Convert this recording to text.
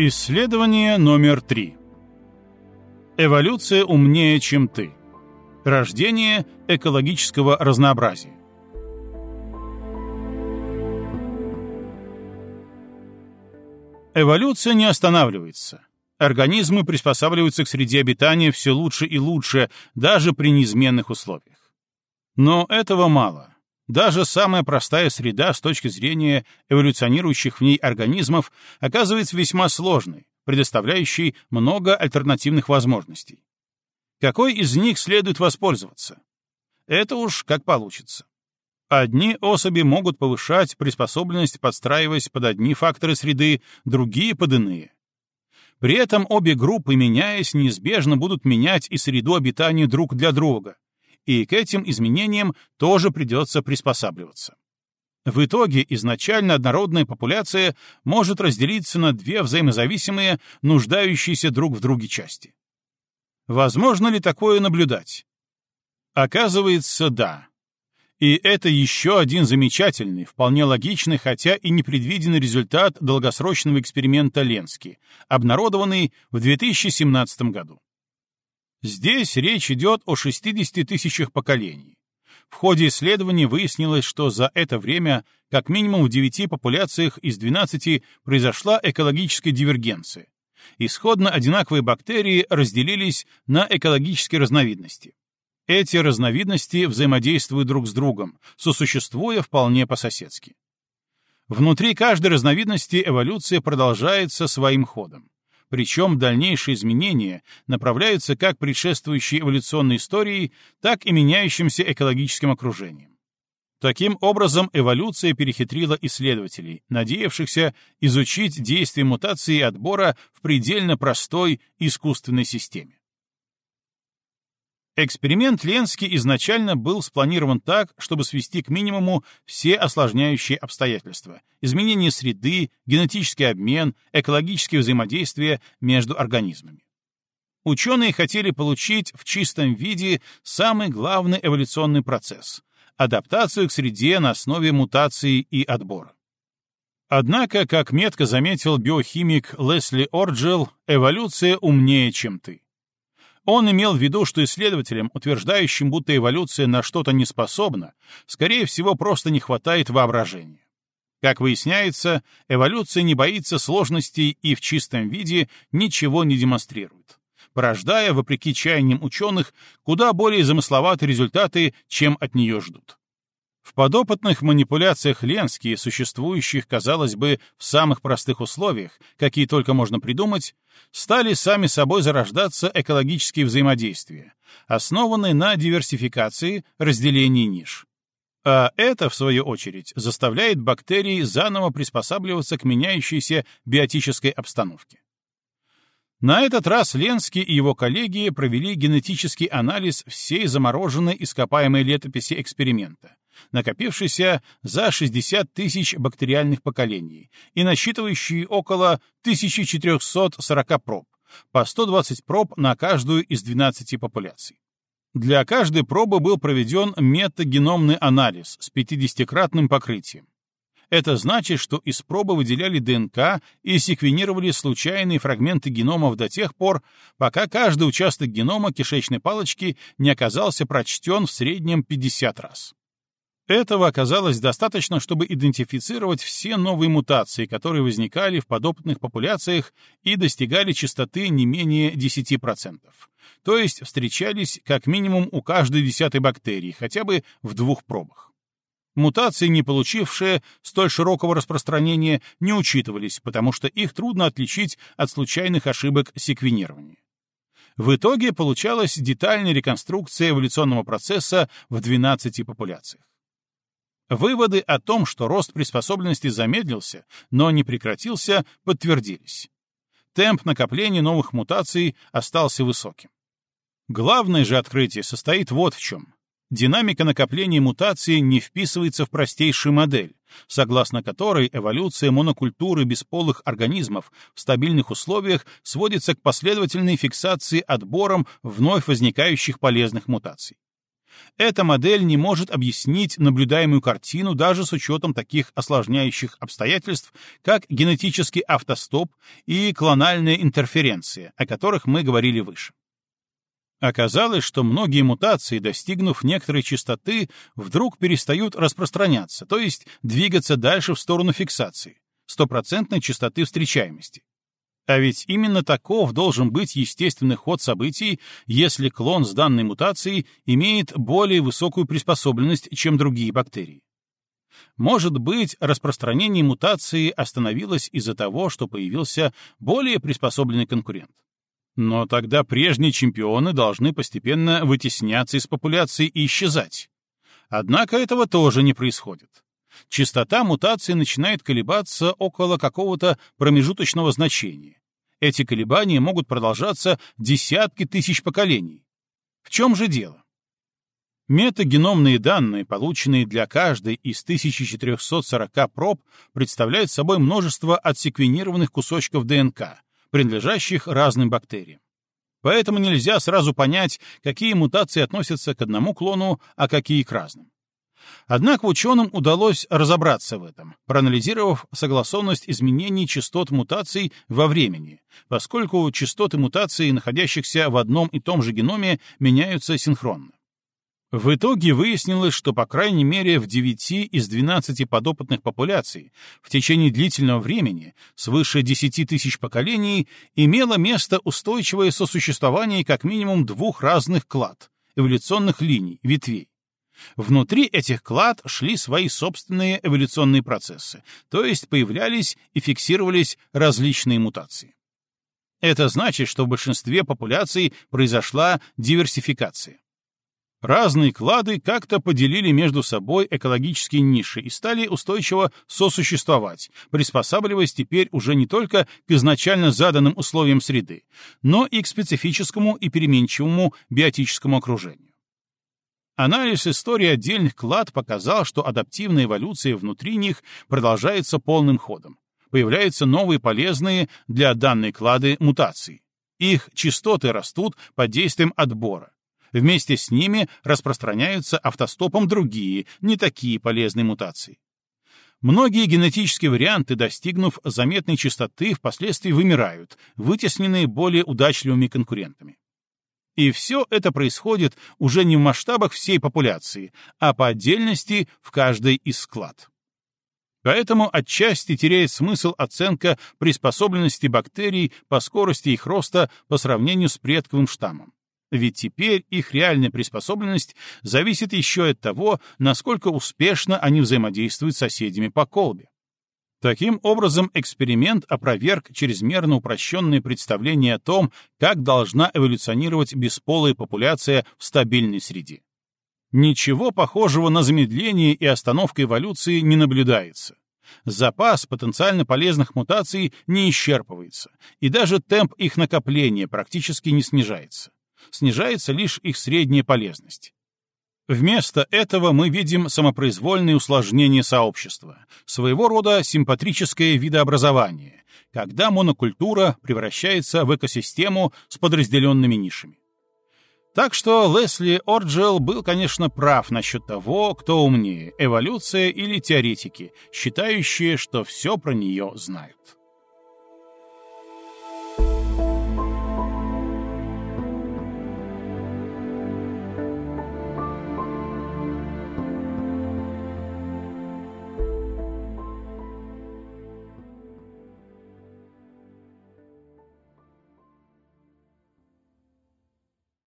Исследование номер три. Эволюция умнее, чем ты. Рождение экологического разнообразия. Эволюция не останавливается. Организмы приспосабливаются к среде обитания все лучше и лучше, даже при неизменных условиях. Но этого мало. Даже самая простая среда с точки зрения эволюционирующих в ней организмов оказывается весьма сложной, предоставляющей много альтернативных возможностей. Какой из них следует воспользоваться? Это уж как получится. Одни особи могут повышать приспособленность, подстраиваясь под одни факторы среды, другие — под иные. При этом обе группы, меняясь, неизбежно будут менять и среду обитания друг для друга, и к этим изменениям тоже придется приспосабливаться. В итоге изначально однородная популяция может разделиться на две взаимозависимые, нуждающиеся друг в друге части. Возможно ли такое наблюдать? Оказывается, да. И это еще один замечательный, вполне логичный, хотя и непредвиденный результат долгосрочного эксперимента Ленски, обнародованный в 2017 году. Здесь речь идет о 60 тысячах поколений. В ходе исследований выяснилось, что за это время как минимум в 9 популяциях из 12 произошла экологическая дивергенция. Исходно одинаковые бактерии разделились на экологические разновидности. Эти разновидности взаимодействуют друг с другом, сосуществуя вполне по-соседски. Внутри каждой разновидности эволюция продолжается своим ходом причем дальнейшие изменения направляются как предшествующей эволюционной историей, так и меняющимся экологическим окружением. Таким образом, эволюция перехитрила исследователей, надеявшихся изучить действие мутации и отбора в предельно простой искусственной системе. Эксперимент Ленски изначально был спланирован так, чтобы свести к минимуму все осложняющие обстоятельства — изменение среды, генетический обмен, экологические взаимодействия между организмами. Ученые хотели получить в чистом виде самый главный эволюционный процесс — адаптацию к среде на основе мутации и отбора. Однако, как метко заметил биохимик Лесли Орджел, эволюция умнее, чем ты. Он имел в виду, что исследователям, утверждающим, будто эволюция на что-то не способна, скорее всего, просто не хватает воображения. Как выясняется, эволюция не боится сложностей и в чистом виде ничего не демонстрирует, порождая, вопреки чаяниям ученых, куда более замысловатые результаты, чем от нее ждут. В подопытных манипуляциях Ленски, существующих, казалось бы, в самых простых условиях, какие только можно придумать, стали сами собой зарождаться экологические взаимодействия, основанные на диверсификации, разделении ниш. А это, в свою очередь, заставляет бактерии заново приспосабливаться к меняющейся биотической обстановке. На этот раз Ленский и его коллеги провели генетический анализ всей замороженной ископаемой летописи эксперимента, накопившийся за 60 тысяч бактериальных поколений и насчитывающий около 1440 проб, по 120 проб на каждую из 12 популяций. Для каждой пробы был проведен метагеномный анализ с 50-кратным покрытием. Это значит, что из пробы выделяли ДНК и секвенировали случайные фрагменты геномов до тех пор, пока каждый участок генома кишечной палочки не оказался прочтен в среднем 50 раз. Этого оказалось достаточно, чтобы идентифицировать все новые мутации, которые возникали в подопытных популяциях и достигали частоты не менее 10%. То есть встречались как минимум у каждой десятой бактерии, хотя бы в двух пробах. Мутации, не получившие столь широкого распространения, не учитывались, потому что их трудно отличить от случайных ошибок секвенирования. В итоге получалась детальная реконструкция эволюционного процесса в 12 популяциях. Выводы о том, что рост приспособленности замедлился, но не прекратился, подтвердились. Темп накопления новых мутаций остался высоким. Главное же открытие состоит вот в чем. Динамика накопления мутаций не вписывается в простейшую модель, согласно которой эволюция монокультуры бесполых организмов в стабильных условиях сводится к последовательной фиксации отбором вновь возникающих полезных мутаций. Эта модель не может объяснить наблюдаемую картину даже с учетом таких осложняющих обстоятельств, как генетический автостоп и клональная интерференция, о которых мы говорили выше. Оказалось, что многие мутации, достигнув некоторой частоты, вдруг перестают распространяться, то есть двигаться дальше в сторону фиксации, стопроцентной частоты встречаемости. А ведь именно таков должен быть естественный ход событий, если клон с данной мутацией имеет более высокую приспособленность, чем другие бактерии. Может быть, распространение мутации остановилось из-за того, что появился более приспособленный конкурент. Но тогда прежние чемпионы должны постепенно вытесняться из популяции и исчезать. Однако этого тоже не происходит. Частота мутации начинает колебаться около какого-то промежуточного значения. Эти колебания могут продолжаться десятки тысяч поколений. В чем же дело? Метагеномные данные, полученные для каждой из 1440 проб, представляют собой множество отсеквенированных кусочков ДНК, принадлежащих разным бактериям. Поэтому нельзя сразу понять, какие мутации относятся к одному клону, а какие к разным. Однако ученым удалось разобраться в этом, проанализировав согласованность изменений частот мутаций во времени, поскольку частоты мутаций, находящихся в одном и том же геноме, меняются синхронно. В итоге выяснилось, что по крайней мере в 9 из 12 подопытных популяций в течение длительного времени, свыше 10 тысяч поколений, имело место устойчивое сосуществование как минимум двух разных клад, эволюционных линий, ветвей. Внутри этих клад шли свои собственные эволюционные процессы, то есть появлялись и фиксировались различные мутации. Это значит, что в большинстве популяций произошла диверсификация. Разные клады как-то поделили между собой экологические ниши и стали устойчиво сосуществовать, приспосабливаясь теперь уже не только к изначально заданным условиям среды, но и к специфическому и переменчивому биотическому окружению. Анализ истории отдельных клад показал, что адаптивная эволюция внутри них продолжается полным ходом. Появляются новые полезные для данной клады мутации. Их частоты растут под действием отбора Вместе с ними распространяются автостопом другие, не такие полезные мутации. Многие генетические варианты, достигнув заметной частоты, впоследствии вымирают, вытесненные более удачливыми конкурентами. И все это происходит уже не в масштабах всей популяции, а по отдельности в каждой из склад. Поэтому отчасти теряет смысл оценка приспособленности бактерий по скорости их роста по сравнению с предковым штаммом. Ведь теперь их реальная приспособленность зависит еще от того, насколько успешно они взаимодействуют с соседями по колбе. Таким образом, эксперимент опроверг чрезмерно упрощенные представления о том, как должна эволюционировать бесполая популяция в стабильной среде. Ничего похожего на замедление и остановку эволюции не наблюдается. Запас потенциально полезных мутаций не исчерпывается, и даже темп их накопления практически не снижается снижается лишь их средняя полезность. Вместо этого мы видим самопроизвольное усложнение сообщества, своего рода симпатрическое видообразование, когда монокультура превращается в экосистему с подразделенными нишами. Так что Лесли Орджел был, конечно, прав насчет того, кто умнее, эволюция или теоретики, считающие, что все про нее знают.